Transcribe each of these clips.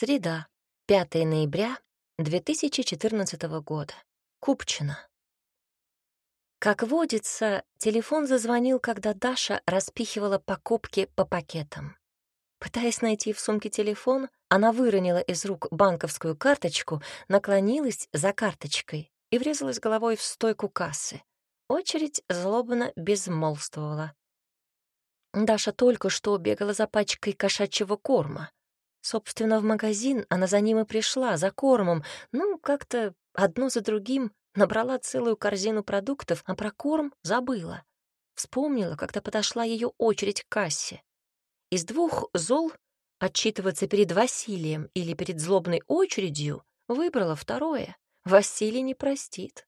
Среда, 5 ноября 2014 года. Купчино. Как водится, телефон зазвонил, когда Даша распихивала покупки по пакетам. Пытаясь найти в сумке телефон, она выронила из рук банковскую карточку, наклонилась за карточкой и врезалась головой в стойку кассы. Очередь злобно безмолвствовала. Даша только что бегала за пачкой кошачьего корма. Собственно, в магазин она за ним и пришла, за кормом. Ну, как-то одно за другим набрала целую корзину продуктов, а про корм забыла. Вспомнила, когда подошла ее очередь к кассе. Из двух зол отчитываться перед Василием или перед злобной очередью выбрала второе. Василий не простит.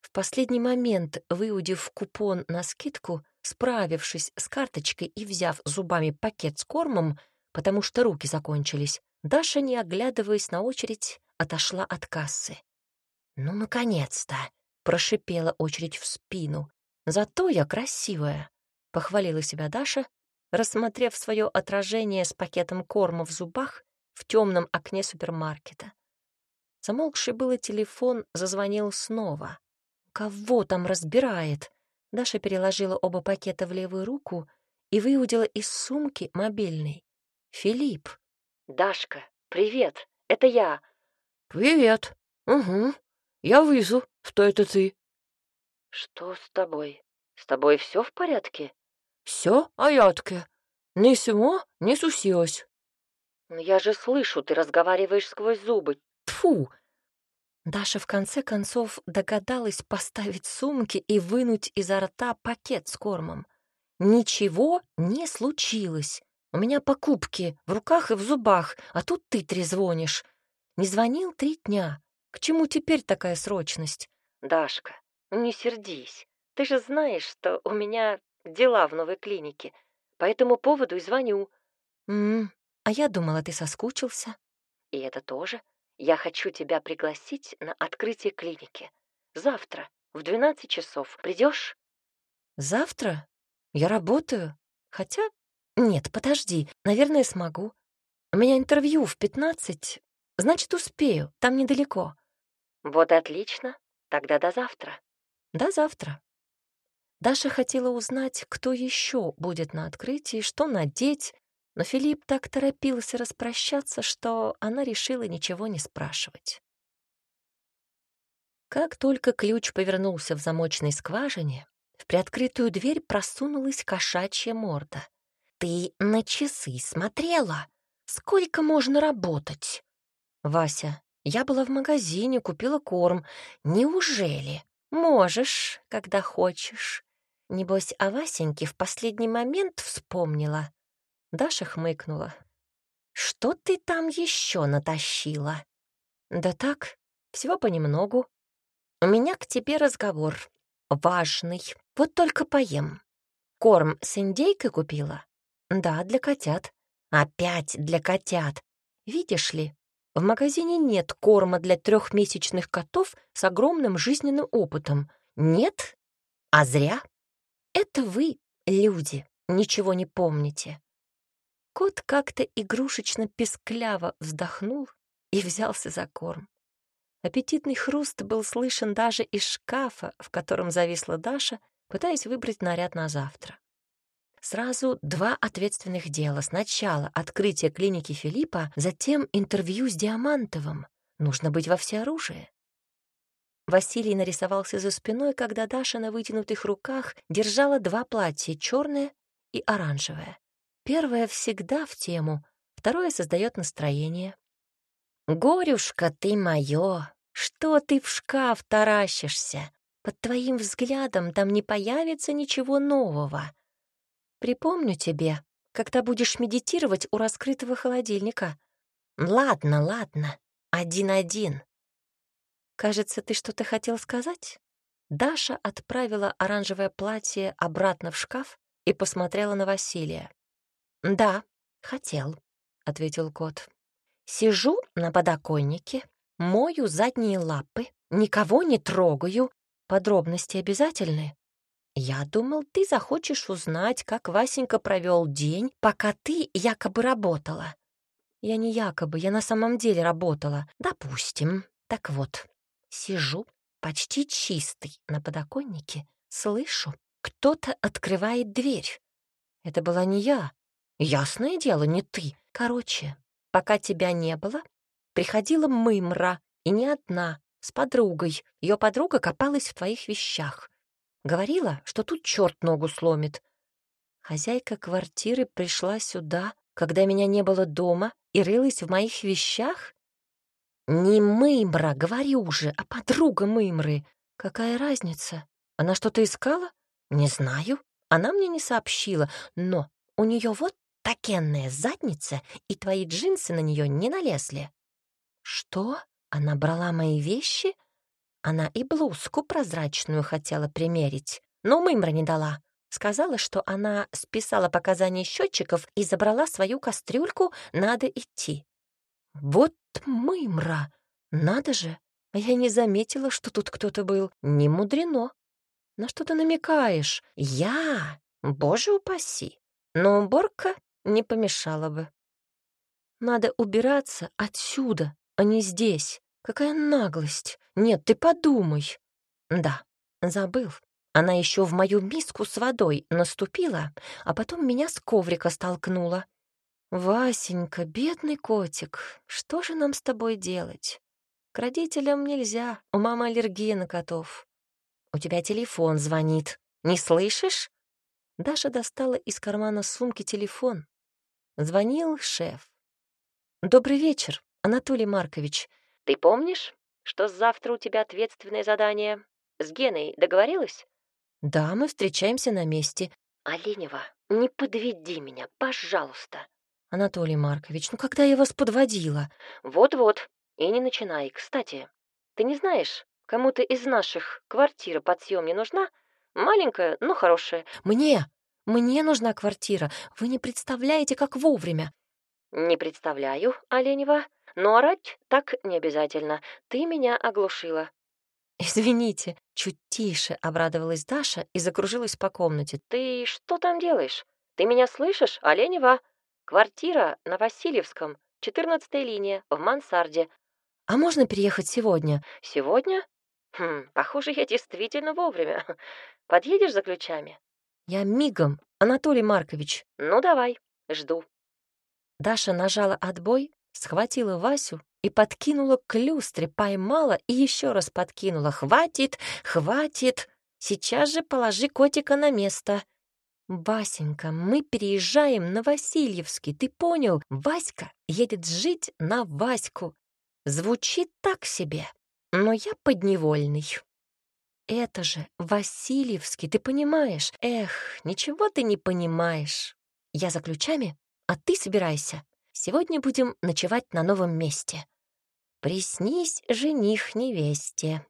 В последний момент, выудив купон на скидку, справившись с карточкой и взяв зубами пакет с кормом, потому что руки закончились, Даша, не оглядываясь на очередь, отошла от кассы. «Ну, наконец-то!» — прошипела очередь в спину. «Зато я красивая!» — похвалила себя Даша, рассмотрев свое отражение с пакетом корма в зубах в темном окне супермаркета. Замолкший было телефон зазвонил снова. «Кого там разбирает?» Даша переложила оба пакета в левую руку и выудила из сумки мобильный. Филипп. «Дашка, привет, это я». «Привет. Угу. Я вызу. Что это ты?» «Что с тобой? С тобой все в порядке?» «Все порядке. Ни симо, ни сусилось». «Но я же слышу, ты разговариваешь сквозь зубы. Тфу. Даша в конце концов догадалась поставить сумки и вынуть изо рта пакет с кормом. Ничего не случилось. У меня покупки в руках и в зубах, а тут ты трезвонишь. Не звонил три дня. К чему теперь такая срочность? Дашка, не сердись. Ты же знаешь, что у меня дела в новой клинике. По этому поводу и звоню. М а я думала, ты соскучился. И это тоже. Я хочу тебя пригласить на открытие клиники. Завтра в 12 часов. Придешь? Завтра? Я работаю. Хотя «Нет, подожди, наверное, смогу. У меня интервью в пятнадцать, значит, успею, там недалеко». «Вот отлично, тогда до завтра». «До завтра». Даша хотела узнать, кто еще будет на открытии, что надеть, но Филипп так торопился распрощаться, что она решила ничего не спрашивать. Как только ключ повернулся в замочной скважине, в приоткрытую дверь просунулась кошачья морда. «Ты на часы смотрела? Сколько можно работать?» «Вася, я была в магазине, купила корм. Неужели? Можешь, когда хочешь. Небось, о Васеньке в последний момент вспомнила». Даша хмыкнула. «Что ты там еще натащила?» «Да так, всего понемногу. У меня к тебе разговор. Важный. Вот только поем. Корм с индейкой купила?» Да, для котят. Опять для котят. Видишь ли, в магазине нет корма для трехмесячных котов с огромным жизненным опытом. Нет? А зря. Это вы, люди, ничего не помните. Кот как-то игрушечно-пескляво вздохнул и взялся за корм. Аппетитный хруст был слышен даже из шкафа, в котором зависла Даша, пытаясь выбрать наряд на завтра. Сразу два ответственных дела. Сначала открытие клиники Филиппа, затем интервью с Диамантовым. Нужно быть во всеоружии. Василий нарисовался за спиной, когда Даша на вытянутых руках держала два платья, черное и оранжевое. Первое всегда в тему, второе создает настроение. «Горюшка ты моё, что ты в шкаф таращишься? Под твоим взглядом там не появится ничего нового. Припомню тебе, когда будешь медитировать у раскрытого холодильника. Ладно, ладно, один-один. Кажется, ты что-то хотел сказать? Даша отправила оранжевое платье обратно в шкаф и посмотрела на Василия. «Да, хотел», — ответил кот. «Сижу на подоконнике, мою задние лапы, никого не трогаю. Подробности обязательны?» «Я думал, ты захочешь узнать, как Васенька провел день, пока ты якобы работала». Я не якобы, я на самом деле работала. Допустим. Так вот, сижу, почти чистый, на подоконнике, слышу, кто-то открывает дверь. Это была не я. Ясное дело, не ты. Короче, пока тебя не было, приходила мымра, и не одна, с подругой. Ее подруга копалась в твоих вещах. Говорила, что тут черт ногу сломит. Хозяйка квартиры пришла сюда, когда меня не было дома, и рылась в моих вещах? Не Мымра, говорю же, а подруга Мымры. Какая разница? Она что-то искала? Не знаю. Она мне не сообщила, но у нее вот такенная задница, и твои джинсы на нее не налезли. Что? Она брала мои вещи? Она и блузку прозрачную хотела примерить, но Мымра не дала. Сказала, что она списала показания счетчиков и забрала свою кастрюльку, надо идти. Вот мымра! Надо же! Я не заметила, что тут кто-то был. Не мудрено. На что ты намекаешь? Я? Боже упаси! Но уборка не помешала бы. Надо убираться отсюда, а не здесь. Какая наглость! Нет, ты подумай. Да, забыл. Она еще в мою миску с водой наступила, а потом меня с коврика столкнула. «Васенька, бедный котик, что же нам с тобой делать? К родителям нельзя, у мамы аллергия на котов. У тебя телефон звонит, не слышишь?» Даша достала из кармана сумки телефон. Звонил шеф. «Добрый вечер, Анатолий Маркович. Ты помнишь, что завтра у тебя ответственное задание? С Геной договорилась?» «Да, мы встречаемся на месте». «Оленева, не подведи меня, пожалуйста». «Анатолий Маркович, ну когда я вас подводила?» «Вот-вот, и не начинай. Кстати, ты не знаешь, кому-то из наших квартира под съем не нужна? Маленькая, но хорошая». «Мне! Мне нужна квартира. Вы не представляете, как вовремя». «Не представляю, Оленева, но орать так не обязательно. Ты меня оглушила. «Извините», — чуть тише обрадовалась Даша и закружилась по комнате. «Ты что там делаешь? Ты меня слышишь, Оленева? Квартира на Васильевском, четырнадцатая линия, в мансарде. А можно переехать сегодня?» «Сегодня? Хм, похоже, я действительно вовремя. Подъедешь за ключами?» «Я мигом, Анатолий Маркович». «Ну, давай, жду». Даша нажала отбой, схватила Васю и подкинула к люстре, поймала и еще раз подкинула. «Хватит, хватит! Сейчас же положи котика на место!» «Васенька, мы переезжаем на Васильевский, ты понял? Васька едет жить на Ваську. Звучит так себе, но я подневольный». «Это же Васильевский, ты понимаешь? Эх, ничего ты не понимаешь. Я за ключами, а ты собирайся. Сегодня будем ночевать на новом месте. Приснись жених невесте.